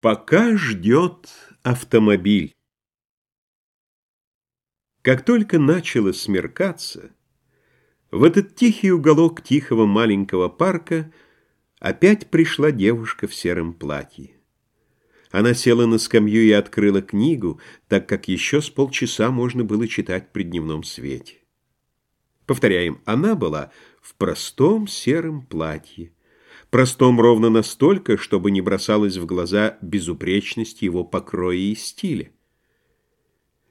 Пока ждет автомобиль. Как только начало смеркаться, в этот тихий уголок тихого маленького парка опять пришла девушка в сером платье. Она села на скамью и открыла книгу, так как еще с полчаса можно было читать при дневном свете. Повторяем, она была в простом сером платье, простом ровно настолько, чтобы не бросалась в глаза безупречность его покроя и стиля.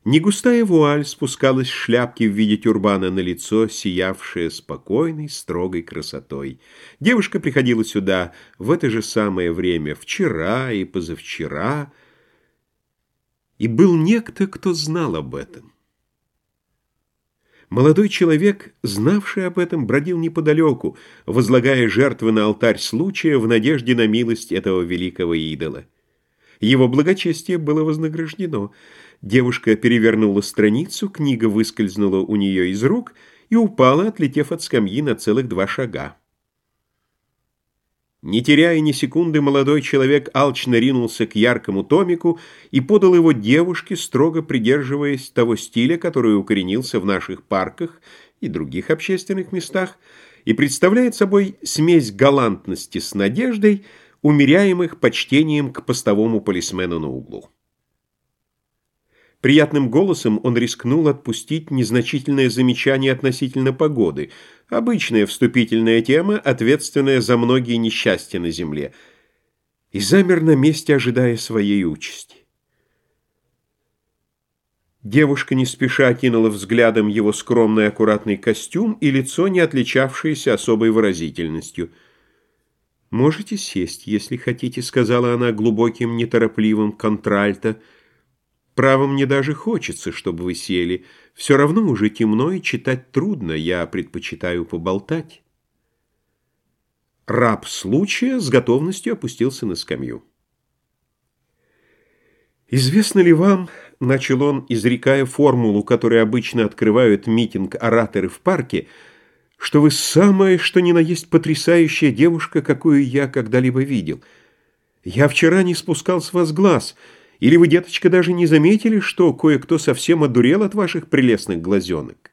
Негустая вуаль спускалась с шляпки в виде тюрбана на лицо, сиявшее спокойной, строгой красотой. Девушка приходила сюда в это же самое время, вчера и позавчера, и был некто, кто знал об этом. Молодой человек, знавший об этом, бродил неподалеку, возлагая жертвы на алтарь случая в надежде на милость этого великого идола. Его благочестие было вознаграждено. Девушка перевернула страницу, книга выскользнула у нее из рук и упала, отлетев от скамьи на целых два шага. Не теряя ни секунды, молодой человек алчно ринулся к яркому томику и подал его девушке, строго придерживаясь того стиля, который укоренился в наших парках и других общественных местах, и представляет собой смесь галантности с надеждой, умеряемых почтением к постовому полисмену на углу. Приятным голосом он рискнул отпустить незначительное замечание относительно погоды, обычная вступительная тема, ответственная за многие несчастья на земле, и замер на месте, ожидая своей участи. Девушка не спеша кинула взглядом его скромный аккуратный костюм и лицо, не отличавшееся особой выразительностью. «Можете сесть, если хотите», — сказала она глубоким, неторопливым контральто, — Право, мне даже хочется, чтобы вы сели. Все равно уже темно и читать трудно, я предпочитаю поболтать. Раб случая с готовностью опустился на скамью. «Известно ли вам, — начал он, изрекая формулу, которую обычно открывают митинг ораторы в парке, — что вы самая, что ни на есть потрясающая девушка, какую я когда-либо видел. Я вчера не спускал с вас глаз — или вы, деточка, даже не заметили, что кое-кто совсем одурел от ваших прелестных глазенок?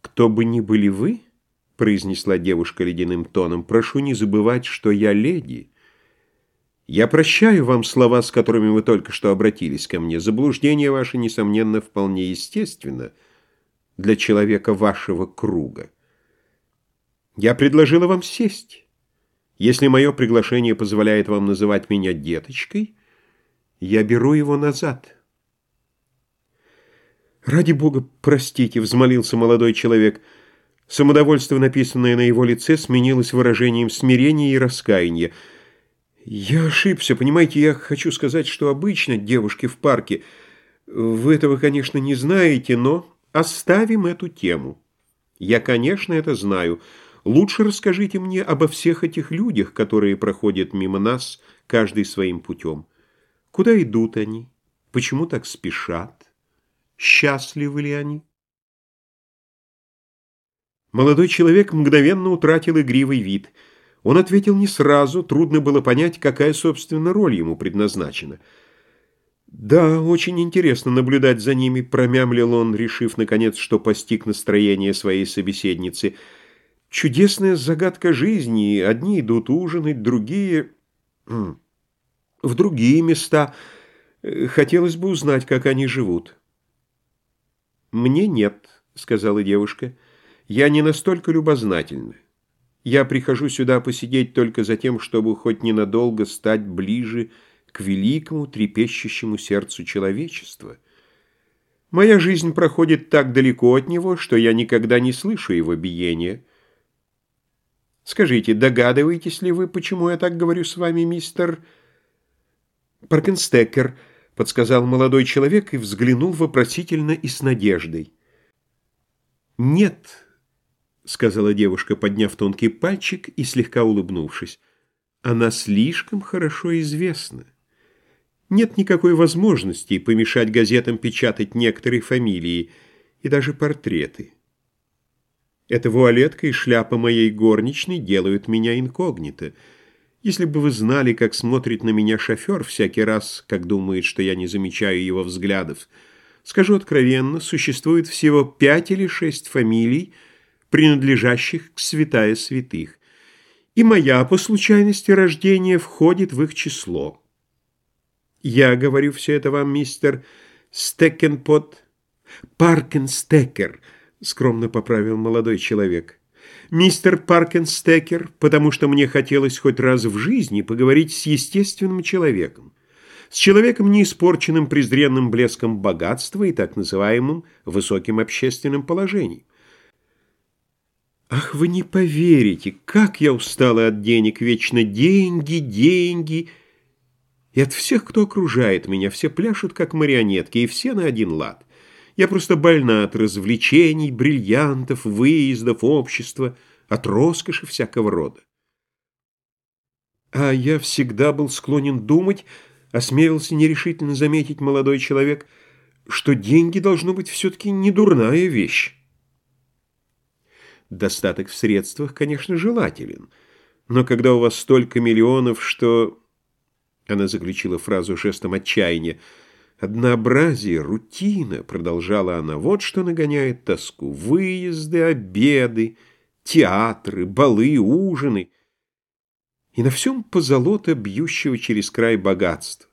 «Кто бы ни были вы, — произнесла девушка ледяным тоном, — прошу не забывать, что я леди. Я прощаю вам слова, с которыми вы только что обратились ко мне. Заблуждение ваше, несомненно, вполне естественно для человека вашего круга. Я предложила вам сесть». Если мое приглашение позволяет вам называть меня деточкой, я беру его назад. «Ради бога, простите», — взмолился молодой человек. Самодовольство, написанное на его лице, сменилось выражением смирения и раскаяния. «Я ошибся, понимаете, я хочу сказать, что обычно девушки в парке... Вы этого, конечно, не знаете, но оставим эту тему. Я, конечно, это знаю». Лучше расскажите мне обо всех этих людях, которые проходят мимо нас, каждый своим путем. Куда идут они? Почему так спешат? Счастливы ли они? Молодой человек мгновенно утратил игривый вид. Он ответил не сразу, трудно было понять, какая, собственно, роль ему предназначена. «Да, очень интересно наблюдать за ними», — промямлил он, решив, наконец, что постиг настроение своей собеседницы — Чудесная загадка жизни. Одни идут ужинать, другие... В другие места. Э, хотелось бы узнать, как они живут. «Мне нет», — сказала девушка. «Я не настолько любознательна. Я прихожу сюда посидеть только за тем, чтобы хоть ненадолго стать ближе к великому трепещущему сердцу человечества. Моя жизнь проходит так далеко от него, что я никогда не слышу его биения». Скажите, догадываетесь ли вы, почему я так говорю с вами, мистер... Паркенстекер, подсказал молодой человек и взглянул вопросительно и с надеждой. «Нет», — сказала девушка, подняв тонкий пальчик и слегка улыбнувшись, — «она слишком хорошо известна. Нет никакой возможности помешать газетам печатать некоторые фамилии и даже портреты». Эта вуалетка и шляпа моей горничной делают меня инкогнито. Если бы вы знали, как смотрит на меня шофер всякий раз, как думает, что я не замечаю его взглядов, скажу откровенно, существует всего пять или шесть фамилий, принадлежащих к святая святых, и моя по случайности рождения входит в их число. Я говорю все это вам, мистер Стекенпот, Паркенстекер, скромно поправил молодой человек. Мистер Паркенстекер, потому что мне хотелось хоть раз в жизни поговорить с естественным человеком, с человеком, не испорченным презренным блеском богатства и так называемым высоким общественным положением. Ах, вы не поверите, как я устала от денег, вечно деньги, деньги. И от всех, кто окружает меня, все пляшут, как марионетки, и все на один лад. Я просто больна от развлечений, бриллиантов, выездов, общества, от роскоши всякого рода. А я всегда был склонен думать, осмелился нерешительно заметить молодой человек, что деньги должно быть все-таки не дурная вещь. Достаток в средствах, конечно, желателен. Но когда у вас столько миллионов, что... Она заключила фразу жестом отчаяния. «Однообразие, рутина», — продолжала она, — «вот что нагоняет тоску. Выезды, обеды, театры, балы, ужины. И на всем позолота, бьющего через край богатства.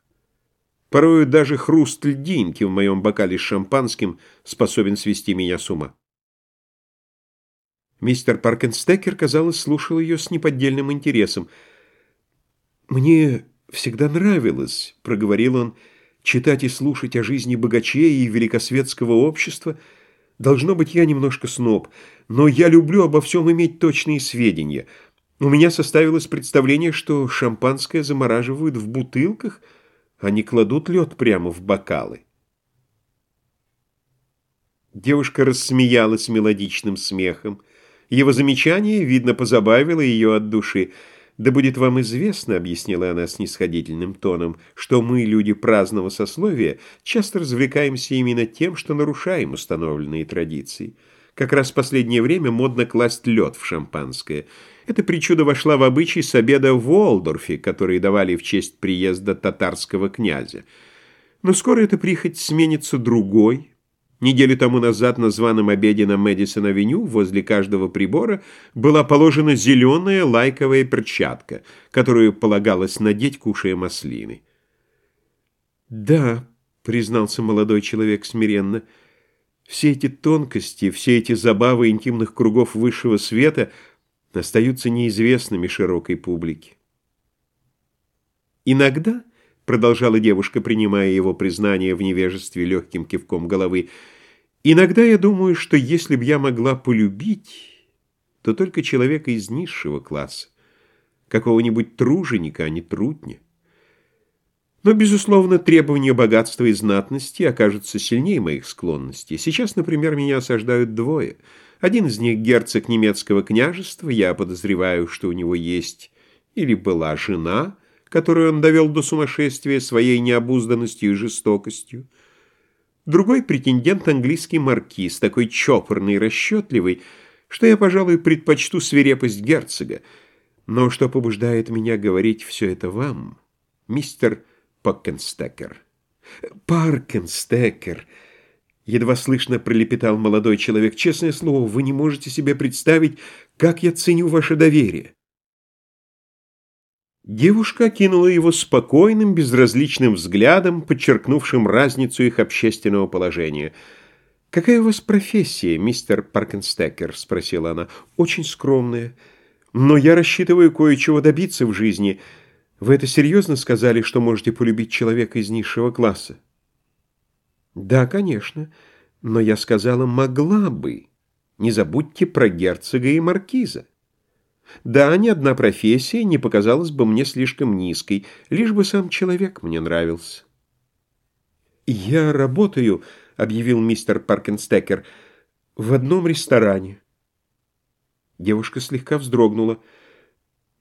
Порою даже хруст льдинки в моем бокале с шампанским способен свести меня с ума». Мистер Паркенстекер, казалось, слушал ее с неподдельным интересом. «Мне всегда нравилось», — проговорил он, — «читать и слушать о жизни богачей и великосветского общества. Должно быть, я немножко сноб, но я люблю обо всем иметь точные сведения. У меня составилось представление, что шампанское замораживают в бутылках, а не кладут лед прямо в бокалы». Девушка рассмеялась мелодичным смехом. Его замечание, видно, позабавило ее от души. «Да будет вам известно», — объяснила она снисходительным тоном, «что мы, люди праздного сословия, часто развлекаемся именно тем, что нарушаем установленные традиции. Как раз в последнее время модно класть лед в шампанское. Эта причуда вошла в обычай с обеда в Уолдорфе, который давали в честь приезда татарского князя. Но скоро эта прихоть сменится другой, Неделю тому назад на званом обеде на Мэдисон-авеню возле каждого прибора была положена зеленая лайковая перчатка, которую полагалось надеть, кушая маслины. «Да», — признался молодой человек смиренно, — «все эти тонкости, все эти забавы интимных кругов высшего света остаются неизвестными широкой публике». Иногда продолжала девушка, принимая его признание в невежестве легким кивком головы, «иногда я думаю, что если б я могла полюбить, то только человека из низшего класса, какого-нибудь труженика, а не трутня. Но, безусловно, требования богатства и знатности окажутся сильнее моих склонностей. Сейчас, например, меня осаждают двое. Один из них герцог немецкого княжества, я подозреваю, что у него есть или была жена – которую он довел до сумасшествия своей необузданностью и жестокостью. Другой претендент – английский маркиз, такой чопорный и расчетливый, что я, пожалуй, предпочту свирепость герцога. Но что побуждает меня говорить все это вам, мистер Поккенстекер? Паркенстекер! Едва слышно пролепетал молодой человек. Честное слово, вы не можете себе представить, как я ценю ваше доверие. Девушка окинула его спокойным, безразличным взглядом, подчеркнувшим разницу их общественного положения. «Какая у вас профессия, мистер Паркенстекер?» — спросила она. «Очень скромная. Но я рассчитываю кое-чего добиться в жизни. Вы это серьезно сказали, что можете полюбить человека из низшего класса?» «Да, конечно. Но я сказала «могла бы». Не забудьте про герцога и маркиза. Да, ни одна профессия не показалась бы мне слишком низкой, лишь бы сам человек мне нравился. «Я работаю», — объявил мистер Паркенстекер, — «в одном ресторане». Девушка слегка вздрогнула.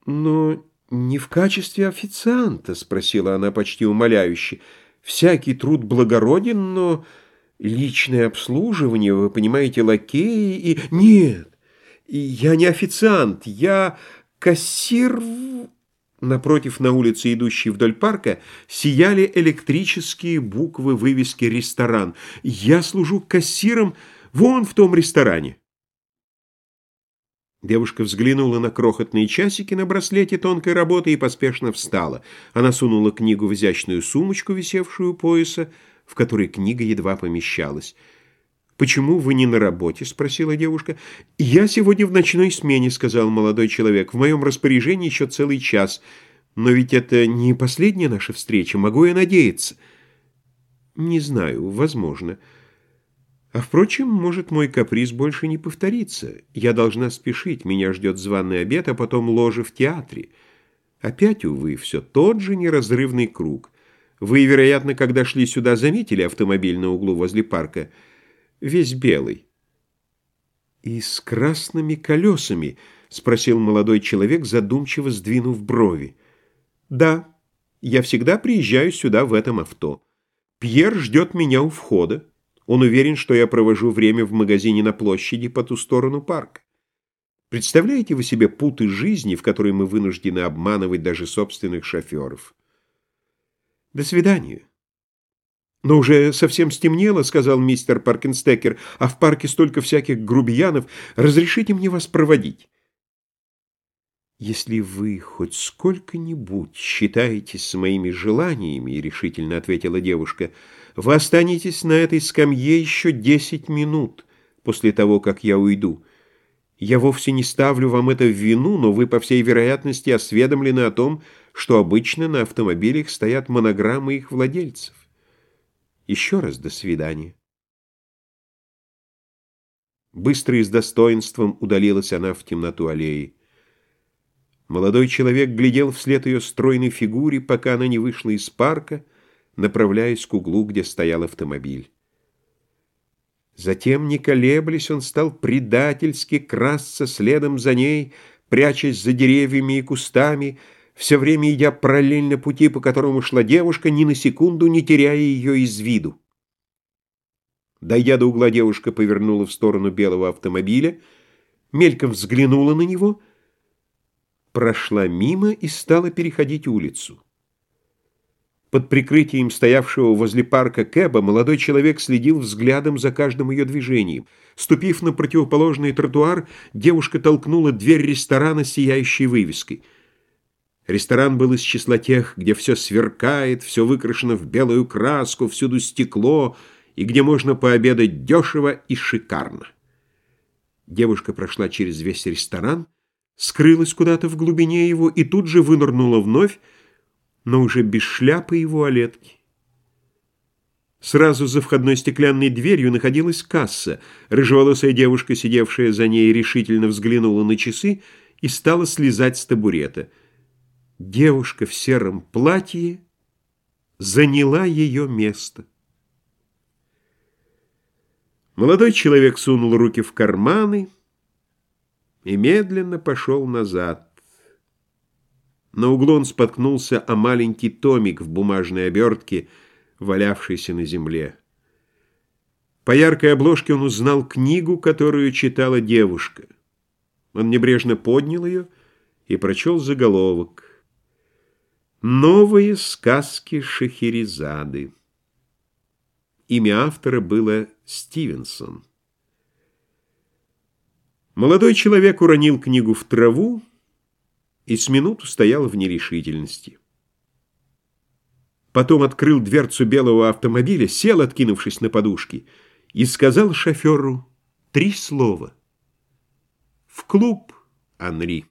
«Но не в качестве официанта?» — спросила она почти умоляюще. «Всякий труд благороден, но личное обслуживание, вы понимаете, лакеи и...» «Нет, «Я не официант, я кассир...» Напротив, на улице, идущей вдоль парка, сияли электрические буквы вывески «Ресторан». «Я служу кассиром вон в том ресторане». Девушка взглянула на крохотные часики на браслете тонкой работы и поспешно встала. Она сунула книгу в изящную сумочку, висевшую у пояса, в которой книга едва помещалась. «Почему вы не на работе?» — спросила девушка. «Я сегодня в ночной смене», — сказал молодой человек. «В моем распоряжении еще целый час. Но ведь это не последняя наша встреча. Могу я надеяться?» «Не знаю. Возможно. А, впрочем, может, мой каприз больше не повторится. Я должна спешить. Меня ждет званый обед, а потом ложе в театре. Опять, увы, все тот же неразрывный круг. Вы, вероятно, когда шли сюда, заметили автомобиль на углу возле парка?» Весь белый. «И с красными колесами?» — спросил молодой человек, задумчиво сдвинув брови. «Да, я всегда приезжаю сюда в этом авто. Пьер ждет меня у входа. Он уверен, что я провожу время в магазине на площади по ту сторону парка. Представляете вы себе путы жизни, в которой мы вынуждены обманывать даже собственных шоферов? До свидания». «Но уже совсем стемнело», — сказал мистер Паркенстекер, «а в парке столько всяких грубиянов. Разрешите мне вас проводить». «Если вы хоть сколько-нибудь считаетесь с моими желаниями», — решительно ответила девушка, «вы останетесь на этой скамье еще десять минут после того, как я уйду. Я вовсе не ставлю вам это в вину, но вы, по всей вероятности, осведомлены о том, что обычно на автомобилях стоят монограммы их владельцев. Еще раз до свидания. Быстро и с достоинством удалилась она в темноту аллеи. Молодой человек глядел вслед ее стройной фигуре, пока она не вышла из парка, направляясь к углу, где стоял автомобиль. Затем, не колеблясь, он стал предательски красться следом за ней, прячась за деревьями и кустами, все время идя параллельно пути, по которому шла девушка, ни на секунду не теряя ее из виду. Дойдя до угла, девушка повернула в сторону белого автомобиля, мельком взглянула на него, прошла мимо и стала переходить улицу. Под прикрытием стоявшего возле парка Кэба молодой человек следил взглядом за каждым ее движением. Ступив на противоположный тротуар, девушка толкнула дверь ресторана с сияющей вывеской — Ресторан был из числа тех, где все сверкает, все выкрашено в белую краску, всюду стекло, и где можно пообедать дешево и шикарно. Девушка прошла через весь ресторан, скрылась куда-то в глубине его и тут же вынырнула вновь, но уже без шляпы и вуалетки. Сразу за входной стеклянной дверью находилась касса. Рыжеволосая девушка, сидевшая за ней, решительно взглянула на часы и стала слезать с табурета — Девушка в сером платье заняла ее место. Молодой человек сунул руки в карманы и медленно пошел назад. На углу он споткнулся о маленький томик в бумажной обертке, валявшийся на земле. По яркой обложке он узнал книгу, которую читала девушка. Он небрежно поднял ее и прочел заголовок Новые сказки Шахерезады. Имя автора было Стивенсон. Молодой человек уронил книгу в траву и с минуту стоял в нерешительности. Потом открыл дверцу белого автомобиля, сел, откинувшись на подушки, и сказал шоферу три слова. «В клуб, Анри».